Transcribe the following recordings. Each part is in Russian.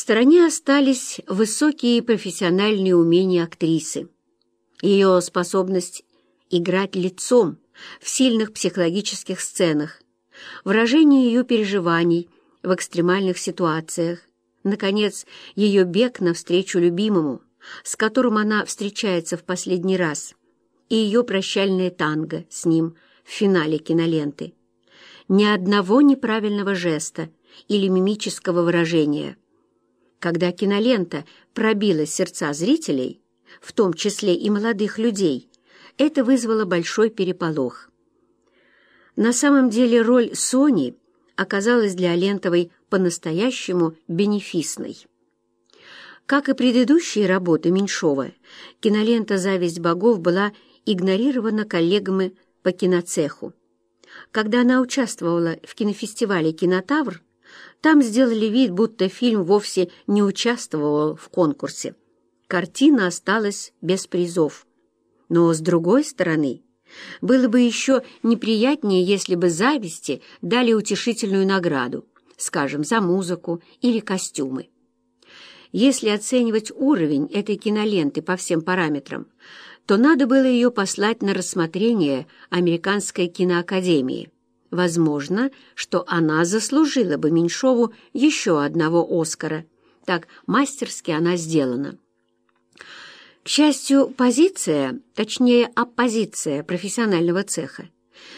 стороне остались высокие профессиональные умения актрисы. Ее способность играть лицом в сильных психологических сценах, выражение ее переживаний в экстремальных ситуациях, наконец, ее бег навстречу любимому, с которым она встречается в последний раз, и ее прощальное танго с ним в финале киноленты. Ни одного неправильного жеста или мимического выражения. Когда кинолента пробила сердца зрителей, в том числе и молодых людей, это вызвало большой переполох. На самом деле роль Сони оказалась для Алентовой по-настоящему бенефисной. Как и предыдущие работы Меньшова, кинолента «Зависть богов» была игнорирована коллегами по киноцеху. Когда она участвовала в кинофестивале «Кинотавр», там сделали вид, будто фильм вовсе не участвовал в конкурсе. Картина осталась без призов. Но, с другой стороны, было бы еще неприятнее, если бы «Зависти» дали утешительную награду, скажем, за музыку или костюмы. Если оценивать уровень этой киноленты по всем параметрам, то надо было ее послать на рассмотрение Американской киноакадемии. Возможно, что она заслужила бы Меньшову еще одного «Оскара». Так мастерски она сделана. К счастью, позиция, точнее оппозиция профессионального цеха,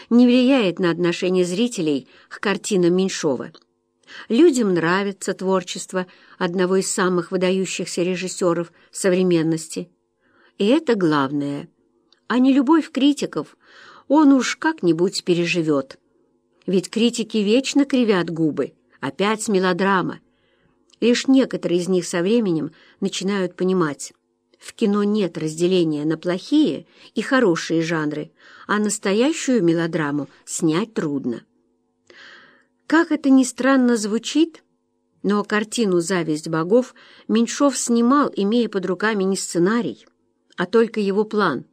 не влияет на отношение зрителей к картинам Меньшова. Людям нравится творчество одного из самых выдающихся режиссеров современности. И это главное. А не любовь критиков он уж как-нибудь переживет. Ведь критики вечно кривят губы. Опять мелодрама. Лишь некоторые из них со временем начинают понимать. В кино нет разделения на плохие и хорошие жанры, а настоящую мелодраму снять трудно. Как это ни странно звучит, но картину «Зависть богов» Меньшов снимал, имея под руками не сценарий, а только его план.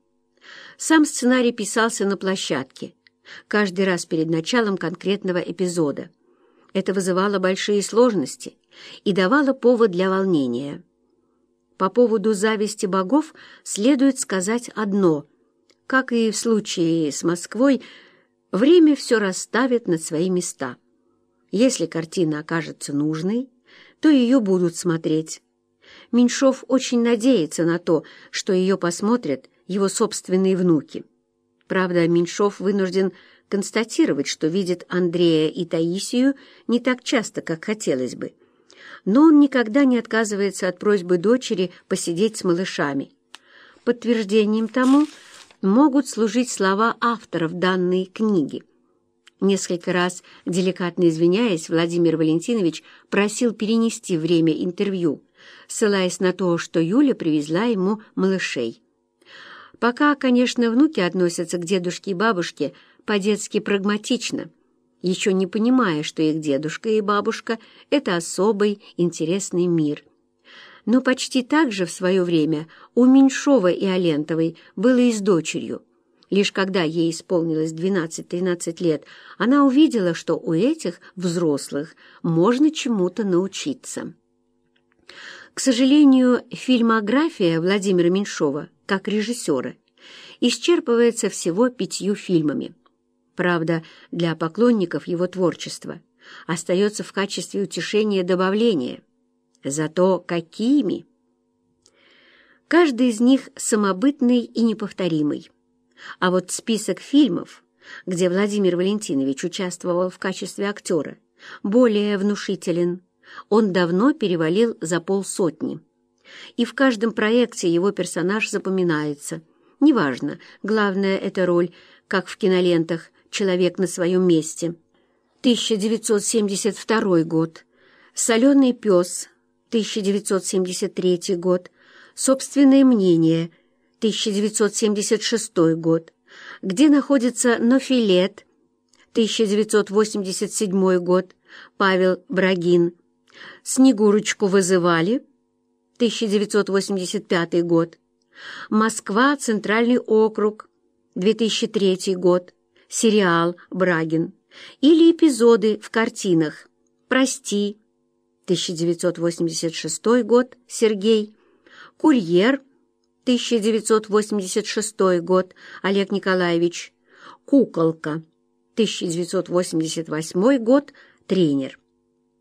Сам сценарий писался на площадке, каждый раз перед началом конкретного эпизода. Это вызывало большие сложности и давало повод для волнения. По поводу зависти богов следует сказать одно. Как и в случае с Москвой, время все расставит на свои места. Если картина окажется нужной, то ее будут смотреть. Меньшов очень надеется на то, что ее посмотрят его собственные внуки. Правда, Меньшов вынужден констатировать, что видит Андрея и Таисию не так часто, как хотелось бы но он никогда не отказывается от просьбы дочери посидеть с малышами. Подтверждением тому могут служить слова авторов данной книги. Несколько раз, деликатно извиняясь, Владимир Валентинович просил перенести время интервью, ссылаясь на то, что Юля привезла ему малышей. Пока, конечно, внуки относятся к дедушке и бабушке по-детски прагматично – еще не понимая, что их дедушка и бабушка — это особый интересный мир. Но почти так же в свое время у Меньшова и Алентовой было и с дочерью. Лишь когда ей исполнилось 12-13 лет, она увидела, что у этих взрослых можно чему-то научиться. К сожалению, фильмография Владимира Меньшова, как режиссера, исчерпывается всего пятью фильмами – Правда, для поклонников его творчества остается в качестве утешения добавление. Зато какими! Каждый из них самобытный и неповторимый. А вот список фильмов, где Владимир Валентинович участвовал в качестве актера, более внушителен. Он давно перевалил за полсотни. И в каждом проекте его персонаж запоминается. Неважно, главное — это роль, как в кинолентах человек на своем месте. 1972 год. Соленый пес. 1973 год. Собственное мнение. 1976 год. Где находится Нофилет. 1987 год. Павел Брагин. Снегурочку вызывали. 1985 год. Москва, Центральный округ, 2003 год. Сериал «Брагин». Или эпизоды в картинах «Прости», 1986 год, Сергей. «Курьер», 1986 год, Олег Николаевич. «Куколка», 1988 год, тренер.